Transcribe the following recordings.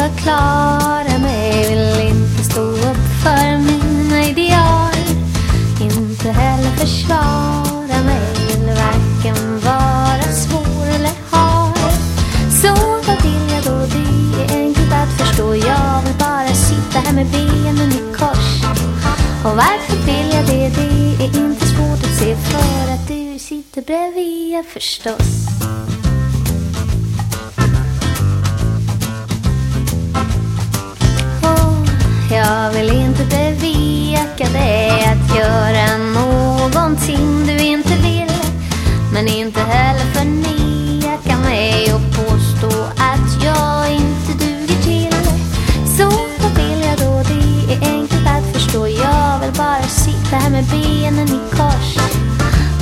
förklara mig, vill inte stå upp för mina ideal. Inte heller försvara mig, vill varken vara svår eller hard. Så vad vill jag då? Det är enkelt att förstå. Jag vill bara sitta här med benen i kors. Och varför vill jag det? Det är inte svårt att se för att du sitter bredvid förstås. Det här med benen i kors.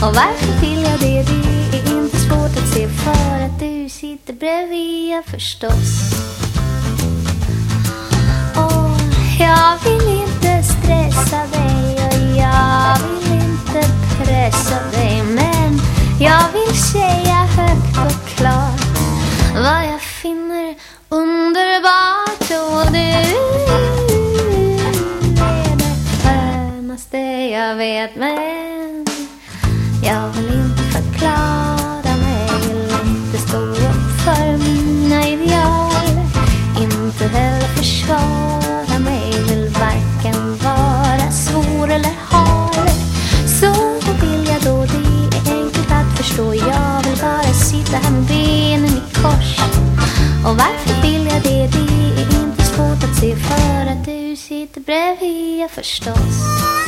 Och varför vill jag det? Det är inte svårt att se för att du sitter bredvid förstås. Och jag vill inte stressa dig och jag vill inte pressa dig men jag vill säga högt och klart vad jag finner underbart och du jag vet men jag vill inte förklara mig, vill inte stå upp för mina ideal. Inte heller försvara mig, vill varken vara svår eller hal. Så vad vill jag då? Det är enkelt att förstå. Jag vill bara sitta här med benen i kors. Och varför vill jag det? Det är inte svårt att se för att du sitter bredvid förstås.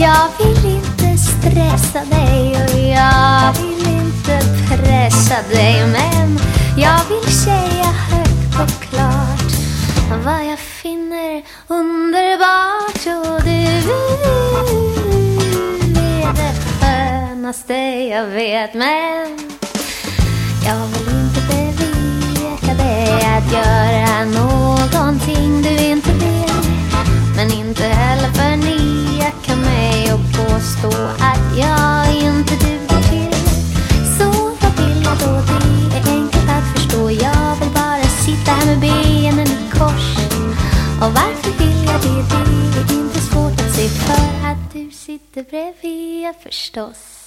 Jag vill inte stressa dig och jag vill inte pressa dig men jag vill säga högt och klart vad jag finner underbart och du är det skönaste jag vet men jag vill inte beveka dig att göra något. Påstå att jag inte duger till. Så vad vill jag då? Det är enkelt att förstå. Jag vill bara sitta här med benen i kors. Och varför vill jag det? Det är inte svårt att se för att du sitter bredvid förstås.